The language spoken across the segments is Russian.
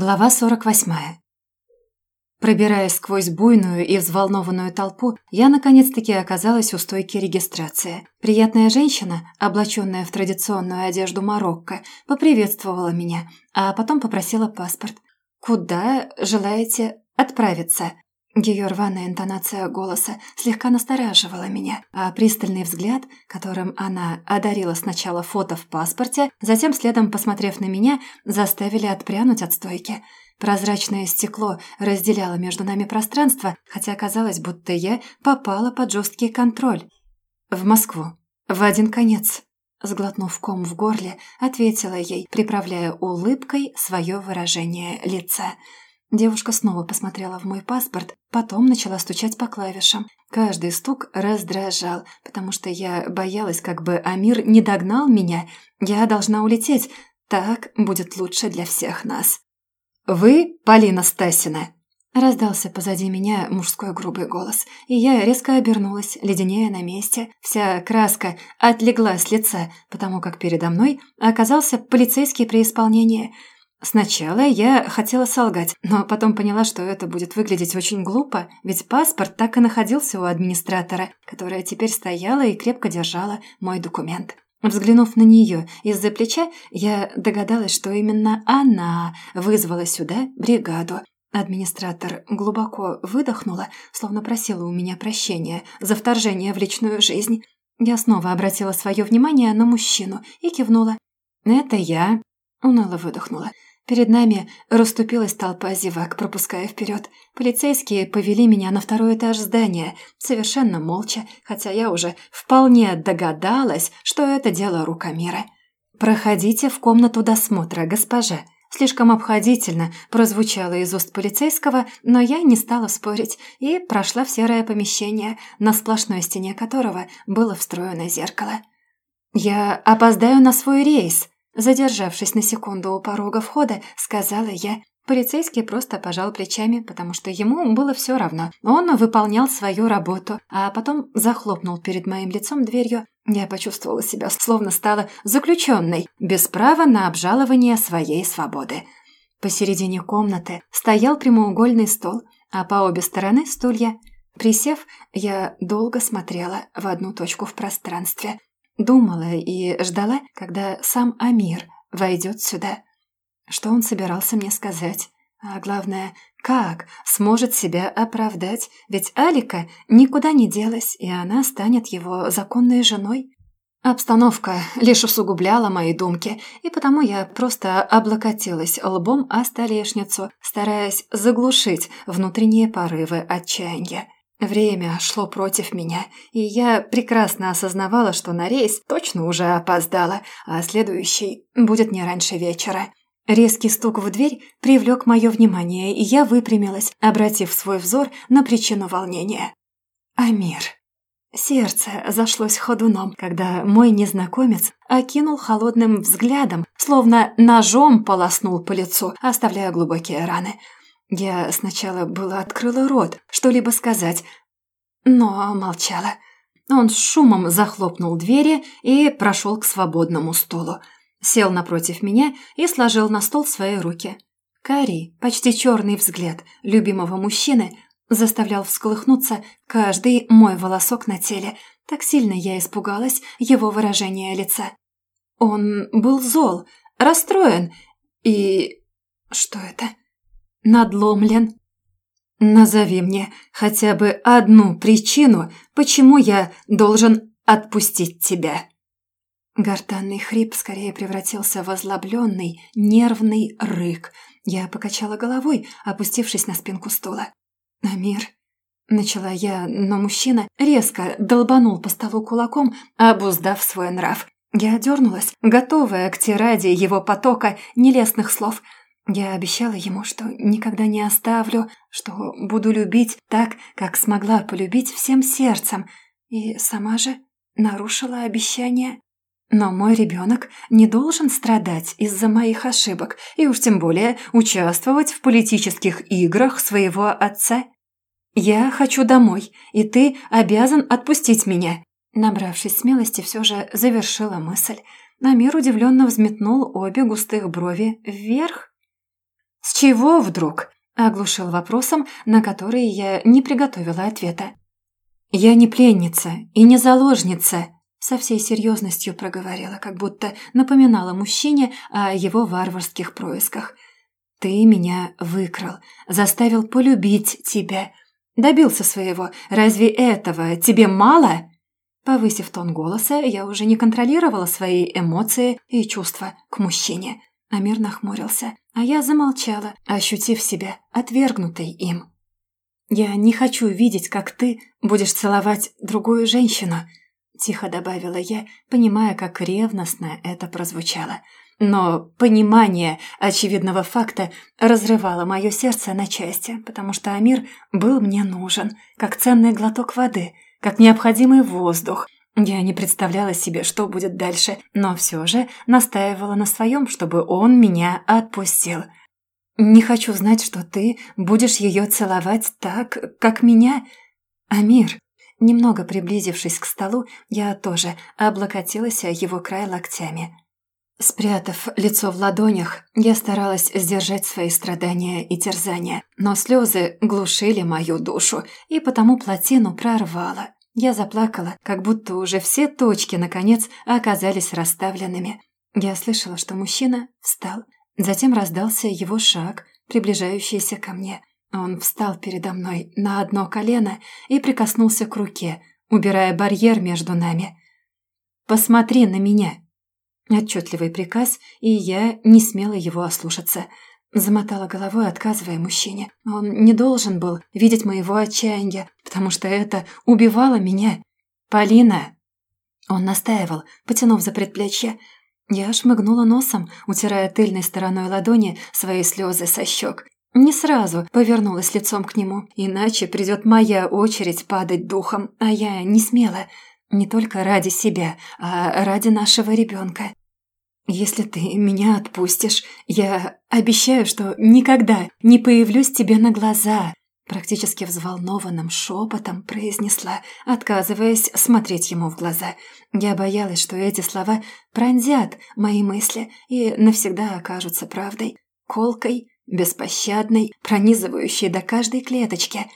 Глава 48. Пробираясь сквозь буйную и взволнованную толпу, я наконец-таки оказалась у стойки регистрации. Приятная женщина, облаченная в традиционную одежду Марокко, поприветствовала меня, а потом попросила паспорт. «Куда желаете отправиться?» Ее рваная интонация голоса слегка настораживала меня, а пристальный взгляд, которым она одарила сначала фото в паспорте, затем, следом посмотрев на меня, заставили отпрянуть от стойки. Прозрачное стекло разделяло между нами пространство, хотя казалось, будто я попала под жесткий контроль. «В Москву. В один конец». Сглотнув ком в горле, ответила ей, приправляя улыбкой свое выражение лица – Девушка снова посмотрела в мой паспорт, потом начала стучать по клавишам. Каждый стук раздражал, потому что я боялась, как бы Амир не догнал меня. Я должна улететь. Так будет лучше для всех нас. «Вы Полина Стасина?» Раздался позади меня мужской грубый голос, и я резко обернулась, леденея на месте. Вся краска отлегла с лица, потому как передо мной оказался полицейский при исполнении – Сначала я хотела солгать, но потом поняла, что это будет выглядеть очень глупо, ведь паспорт так и находился у администратора, которая теперь стояла и крепко держала мой документ. Взглянув на нее из-за плеча, я догадалась, что именно она вызвала сюда бригаду. Администратор глубоко выдохнула, словно просила у меня прощения за вторжение в личную жизнь. Я снова обратила свое внимание на мужчину и кивнула. «Это я», — уныло выдохнула. Перед нами расступилась толпа зевак, пропуская вперед. Полицейские повели меня на второй этаж здания, совершенно молча, хотя я уже вполне догадалась, что это дело рукомира. «Проходите в комнату досмотра, госпожа», Слишком обходительно прозвучало из уст полицейского, но я не стала спорить и прошла в серое помещение, на сплошной стене которого было встроено зеркало. «Я опоздаю на свой рейс», Задержавшись на секунду у порога входа, сказала я. Полицейский просто пожал плечами, потому что ему было все равно. Он выполнял свою работу, а потом захлопнул перед моим лицом дверью. Я почувствовала себя, словно стала заключенной, без права на обжалование своей свободы. Посередине комнаты стоял прямоугольный стол, а по обе стороны стулья. Присев, я долго смотрела в одну точку в пространстве – Думала и ждала, когда сам Амир войдет сюда. Что он собирался мне сказать? А главное, как сможет себя оправдать? Ведь Алика никуда не делась, и она станет его законной женой. Обстановка лишь усугубляла мои думки, и потому я просто облокотилась лбом о столешницу, стараясь заглушить внутренние порывы отчаяния. Время шло против меня, и я прекрасно осознавала, что на рейс точно уже опоздала, а следующий будет не раньше вечера. Резкий стук в дверь привлек мое внимание, и я выпрямилась, обратив свой взор на причину волнения. Амир. Сердце зашлось ходуном, когда мой незнакомец окинул холодным взглядом, словно ножом полоснул по лицу, оставляя глубокие раны – я сначала было открыла рот, что-либо сказать, но молчала. Он с шумом захлопнул двери и прошел к свободному стулу. Сел напротив меня и сложил на стол свои руки. Карий, почти черный взгляд любимого мужчины, заставлял всколыхнуться каждый мой волосок на теле. Так сильно я испугалась его выражения лица. Он был зол, расстроен и... Что это? Надломлен. Назови мне хотя бы одну причину, почему я должен отпустить тебя». Гортанный хрип скорее превратился в озлобленный, нервный рык. Я покачала головой, опустившись на спинку стула. «Амир...» Начала я, но мужчина резко долбанул по столу кулаком, обуздав свой нрав. Я дернулась, готовая к тираде его потока нелестных слов – я обещала ему, что никогда не оставлю, что буду любить так, как смогла полюбить всем сердцем, и сама же нарушила обещание. Но мой ребенок не должен страдать из-за моих ошибок и уж тем более участвовать в политических играх своего отца. Я хочу домой, и ты обязан отпустить меня. Набравшись смелости, все же завершила мысль. Намир удивленно взметнул обе густых брови вверх. «С чего вдруг?» – оглушил вопросом, на который я не приготовила ответа. «Я не пленница и не заложница», – со всей серьезностью проговорила, как будто напоминала мужчине о его варварских происках. «Ты меня выкрал, заставил полюбить тебя. Добился своего. Разве этого тебе мало?» Повысив тон голоса, я уже не контролировала свои эмоции и чувства к мужчине. Амир нахмурился, а я замолчала, ощутив себя отвергнутой им. «Я не хочу видеть, как ты будешь целовать другую женщину», – тихо добавила я, понимая, как ревностно это прозвучало. Но понимание очевидного факта разрывало мое сердце на части, потому что Амир был мне нужен, как ценный глоток воды, как необходимый воздух – я не представляла себе, что будет дальше, но все же настаивала на своем, чтобы он меня отпустил. «Не хочу знать, что ты будешь ее целовать так, как меня, Амир». Немного приблизившись к столу, я тоже облокотилась о его край локтями. Спрятав лицо в ладонях, я старалась сдержать свои страдания и терзания, но слезы глушили мою душу, и потому плотину прорвало. Я заплакала, как будто уже все точки, наконец, оказались расставленными. Я слышала, что мужчина встал. Затем раздался его шаг, приближающийся ко мне. Он встал передо мной на одно колено и прикоснулся к руке, убирая барьер между нами. «Посмотри на меня!» Отчетливый приказ, и я не смела его ослушаться – Замотала головой, отказывая мужчине. Он не должен был видеть моего отчаяния, потому что это убивало меня. «Полина!» Он настаивал, потянув за предплечье. Я шмыгнула носом, утирая тыльной стороной ладони свои слезы со щек. Не сразу повернулась лицом к нему, иначе придет моя очередь падать духом, а я не смела. Не только ради себя, а ради нашего ребенка. «Если ты меня отпустишь, я обещаю, что никогда не появлюсь тебе на глаза», практически взволнованным шепотом произнесла, отказываясь смотреть ему в глаза. Я боялась, что эти слова пронзят мои мысли и навсегда окажутся правдой, колкой, беспощадной, пронизывающей до каждой клеточки.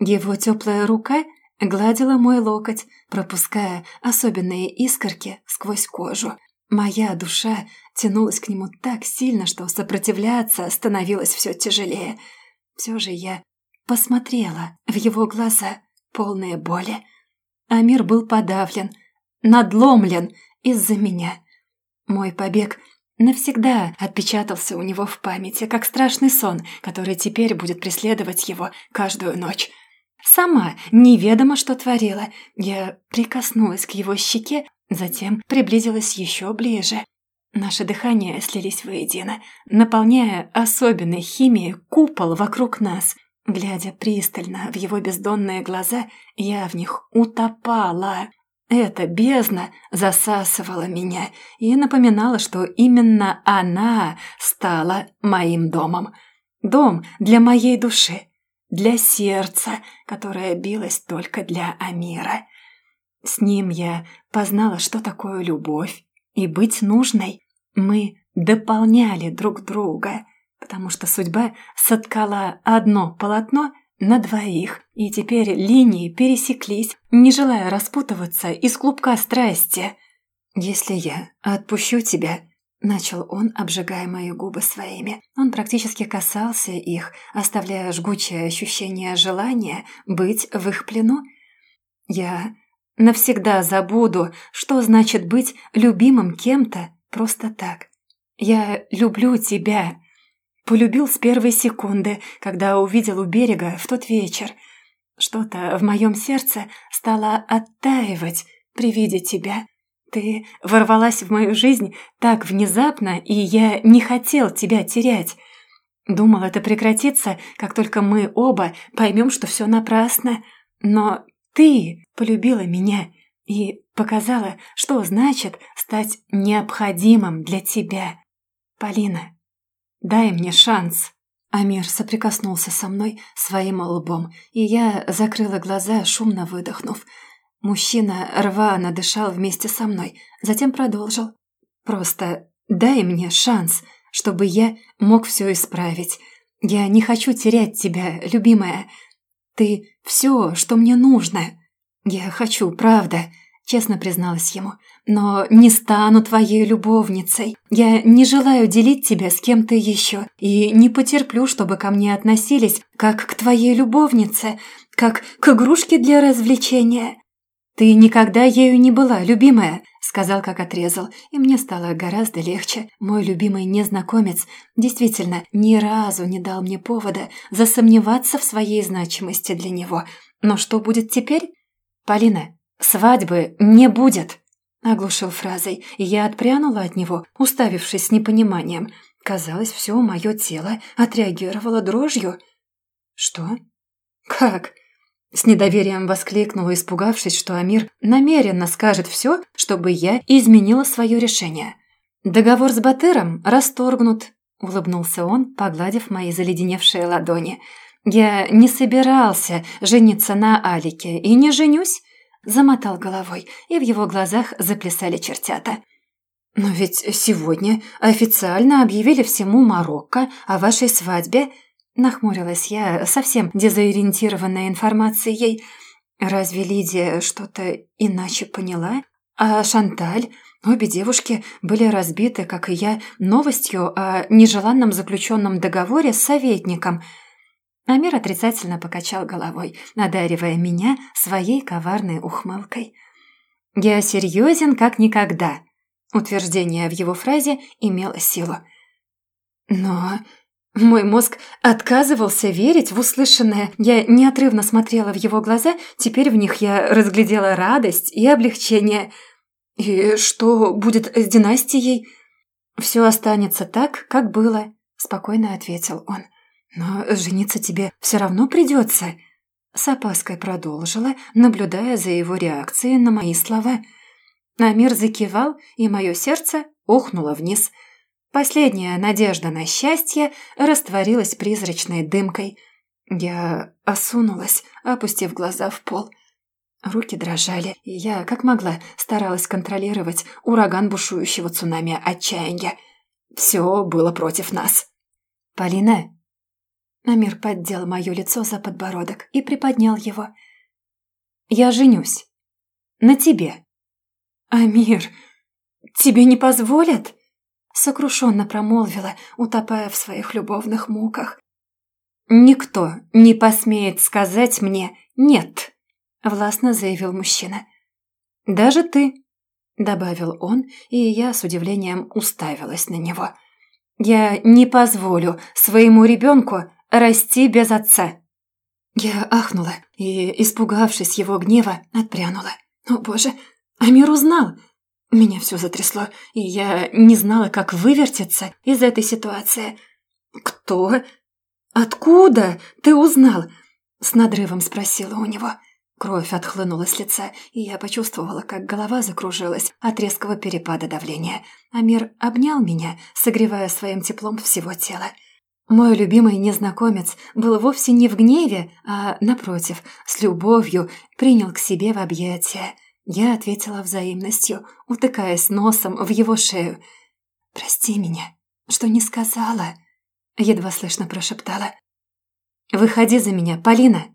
Его теплая рука гладила мой локоть, пропуская особенные искорки сквозь кожу. Моя душа тянулась к нему так сильно, что сопротивляться становилось все тяжелее. Все же я посмотрела в его глаза, полные боли. А мир был подавлен, надломлен из-за меня. Мой побег навсегда отпечатался у него в памяти, как страшный сон, который теперь будет преследовать его каждую ночь. Сама неведомо что творила. Я прикоснулась к его щеке, Затем приблизилась еще ближе. Наши дыхания слились воедино, наполняя особенной химией купол вокруг нас. Глядя пристально в его бездонные глаза, я в них утопала. Эта бездна засасывала меня и напоминала, что именно она стала моим домом. Дом для моей души, для сердца, которое билось только для Амира. С ним я познала, что такое любовь и быть нужной. Мы дополняли друг друга, потому что судьба соткала одно полотно на двоих, и теперь линии пересеклись, не желая распутываться из клубка страсти. «Если я отпущу тебя», — начал он, обжигая мои губы своими. Он практически касался их, оставляя жгучее ощущение желания быть в их плену. «Я Навсегда забуду, что значит быть любимым кем-то просто так. Я люблю тебя. Полюбил с первой секунды, когда увидел у берега в тот вечер. Что-то в моем сердце стало оттаивать при виде тебя. Ты ворвалась в мою жизнь так внезапно, и я не хотел тебя терять. Думал, это прекратится, как только мы оба поймем, что все напрасно. Но ты полюбила меня и показала, что значит стать необходимым для тебя. Полина, дай мне шанс». Амир соприкоснулся со мной своим лбом, и я закрыла глаза, шумно выдохнув. Мужчина рвано дышал вместе со мной, затем продолжил. «Просто дай мне шанс, чтобы я мог все исправить. Я не хочу терять тебя, любимая. Ты все, что мне нужно. Я хочу, правда, честно призналась ему. Но не стану твоей любовницей. Я не желаю делить тебя с кем-то еще. И не потерплю, чтобы ко мне относились, как к твоей любовнице, как к игрушке для развлечения. Ты никогда ею не была, любимая. Сказал, как отрезал, и мне стало гораздо легче. Мой любимый незнакомец действительно ни разу не дал мне повода засомневаться в своей значимости для него. Но что будет теперь? Полина, свадьбы не будет. Оглушил фразой, и я отпрянула от него, уставившись с непониманием. Казалось, все мое тело отреагировало дрожью. «Что? Как?» С недоверием воскликнула, испугавшись, что Амир намеренно скажет все, чтобы я изменила свое решение. «Договор с Батыром расторгнут», — улыбнулся он, погладив мои заледеневшие ладони. «Я не собирался жениться на Алике и не женюсь», — замотал головой, и в его глазах заплясали чертята. «Но ведь сегодня официально объявили всему Марокко о вашей свадьбе», Нахмурилась я, совсем дезориентированная информацией. Разве Лидия что-то иначе поняла? А Шанталь? Обе девушки были разбиты, как и я, новостью о нежеланном заключенном договоре с советником. Амир отрицательно покачал головой, одаривая меня своей коварной ухмылкой. «Я серьезен, как никогда», Утверждение в его фразе имело силу. «Но мой мозг отказывался верить в услышанное. Я неотрывно смотрела в его глаза, теперь в них я разглядела радость и облегчение. «И что будет с династией?» «Все останется так, как было», — спокойно ответил он. «Но жениться тебе все равно придется», — с опаской продолжила, наблюдая за его реакцией на мои слова. Намир закивал, и мое сердце ухнуло вниз — Последняя надежда на счастье растворилась призрачной дымкой. Я осунулась, опустив глаза в пол. Руки дрожали, и я, как могла, старалась контролировать ураган бушующего цунами отчаяния. Все было против нас. «Полина?» Намир поддел мое лицо за подбородок и приподнял его. «Я женюсь. На тебе». «Амир, тебе не позволят?» Сокрушенно промолвила, утопая в своих любовных муках. «Никто не посмеет сказать мне «нет», — властно заявил мужчина. «Даже ты», — добавил он, и я с удивлением уставилась на него. «Я не позволю своему ребенку расти без отца». Я ахнула и, испугавшись его гнева, отпрянула. «О боже, Амир узнал!» Меня все затрясло, и я не знала, как вывертиться из этой ситуации. «Кто? Откуда ты узнал?» С надрывом спросила у него. Кровь отхлынула с лица, и я почувствовала, как голова закружилась от резкого перепада давления. Амир обнял меня, согревая своим теплом всего тела. Мой любимый незнакомец был вовсе не в гневе, а, напротив, с любовью принял к себе в объятия. Я ответила взаимностью, утыкаясь носом в его шею. «Прости меня, что не сказала», — едва слышно прошептала. «Выходи за меня, Полина!»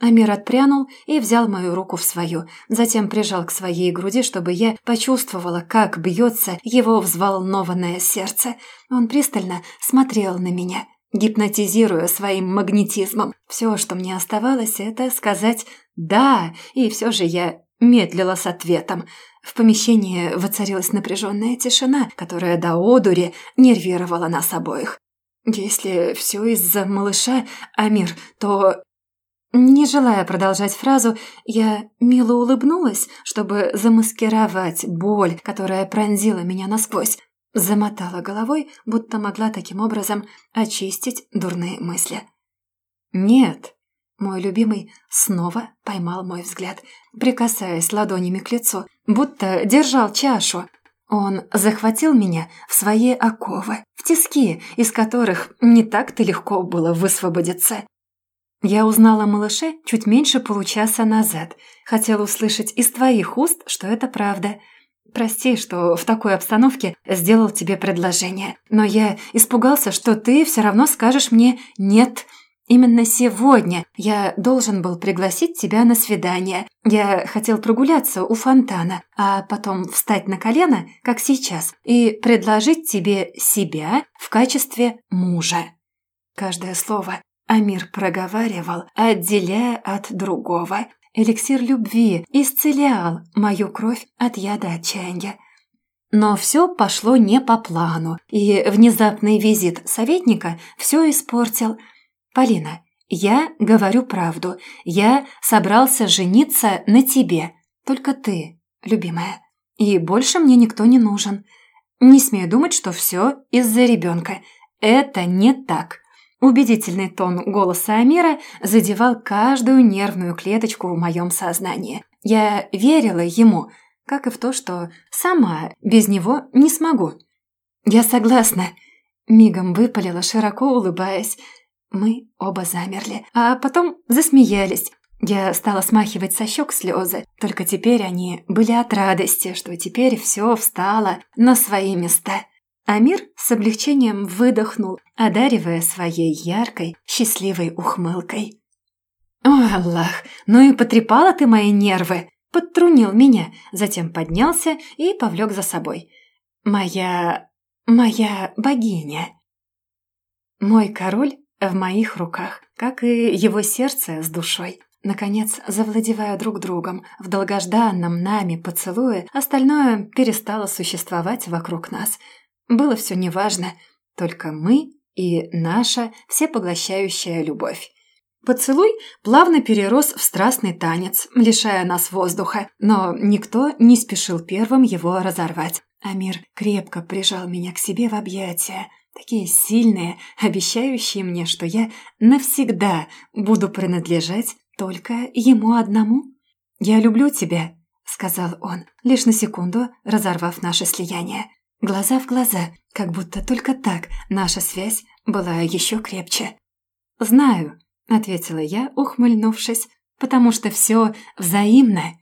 Амир отпрянул и взял мою руку в свою, затем прижал к своей груди, чтобы я почувствовала, как бьется его взволнованное сердце. Он пристально смотрел на меня, гипнотизируя своим магнетизмом. Все, что мне оставалось, это сказать «да», и все же я медлила с ответом. В помещении воцарилась напряженная тишина, которая до одури нервировала нас обоих. Если все из-за малыша, Амир, то... Не желая продолжать фразу, я мило улыбнулась, чтобы замаскировать боль, которая пронзила меня насквозь. Замотала головой, будто могла таким образом очистить дурные мысли. «Нет», мой любимый снова поймал мой взгляд, прикасаясь ладонями к лицу, будто держал чашу. Он захватил меня в свои оковы, в тиски, из которых не так-то легко было высвободиться. Я узнала малыше чуть меньше получаса назад. Хотела услышать из твоих уст, что это правда. прости, что в такой обстановке сделал тебе предложение, но я испугался, что ты все равно скажешь мне «нет». Именно сегодня я должен был пригласить тебя на свидание. Я хотел прогуляться у фонтана, а потом встать на колено, как сейчас, и предложить тебе себя в качестве мужа. Каждое слово Амир проговаривал, отделяя от другого. Эликсир любви исцелял мою кровь от яда отчаяния. Но все пошло не по плану, и внезапный визит советника все испортил. «Полина, я говорю правду. Я собрался жениться на тебе. Только ты, любимая. И больше мне никто не нужен. Не смею думать, что все из-за ребенка. Это не так. Убедительный тон голоса Амира задевал каждую нервную клеточку в моем сознании. Я верила ему, как и в то, что сама без него не смогу. «Я согласна», — мигом выпалила, широко улыбаясь. Мы оба замерли, а потом засмеялись. Я стала смахивать со щек слезы, только теперь они были от радости, что теперь все встало на свои места. Амир с облегчением выдохнул, одаривая своей яркой, счастливой ухмылкой. «О, Аллах, ну и потрепала ты мои нервы!» Подтрунил меня, затем поднялся и повлек за собой. «Моя... моя богиня!» Мой король в моих руках, как и его сердце с душой. Наконец, завладевая друг другом, в долгожданном нами поцелуе, остальное перестало существовать вокруг нас – было все неважно, только мы и наша всепоглощающая любовь. Поцелуй плавно перерос в страстный танец, лишая нас воздуха, но никто не спешил первым его разорвать. Амир крепко прижал меня к себе в объятия, такие сильные, обещающие мне, что я навсегда буду принадлежать только ему одному. «Я люблю тебя», — сказал он, лишь на секунду разорвав наше слияние. Глаза в глаза, как будто только так наша связь была еще крепче. «Знаю», — ответила я, ухмыльнувшись, «потому что все взаимно».